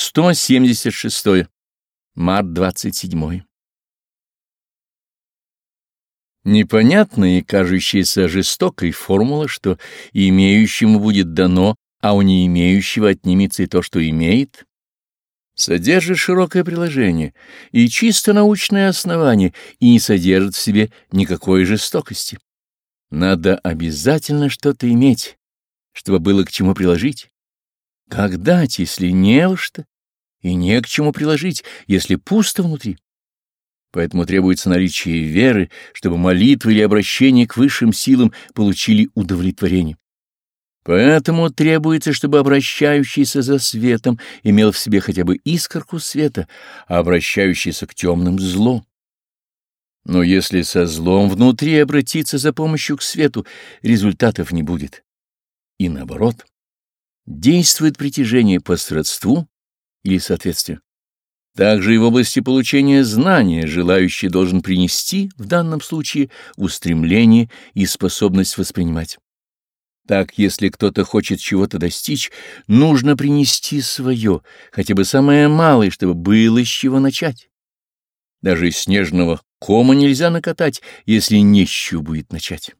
176. Март 27. Непонятная и кажущаяся жестокой формула, что имеющему будет дано, а у не имеющего отнимется и то, что имеет, содержит широкое приложение и чисто научное основание и не содержит в себе никакой жестокости. Надо обязательно что-то иметь, чтобы было к чему приложить. Дать, если не во что, и не к чему приложить, если пусто внутри? Поэтому требуется наличие веры, чтобы молитвы или обращение к высшим силам получили удовлетворение. Поэтому требуется, чтобы обращающийся за светом имел в себе хотя бы искорку света, а обращающийся к темным — зло. Но если со злом внутри обратиться за помощью к свету, результатов не будет. И наоборот, действует притяжение по сродству или соответствию. Также и в области получения знания желающий должен принести в данном случае устремление и способность воспринимать. Так, если кто-то хочет чего-то достичь, нужно принести свое, хотя бы самое малое, чтобы было с чего начать. Даже снежного кома нельзя накатать, если не с чего будет начать.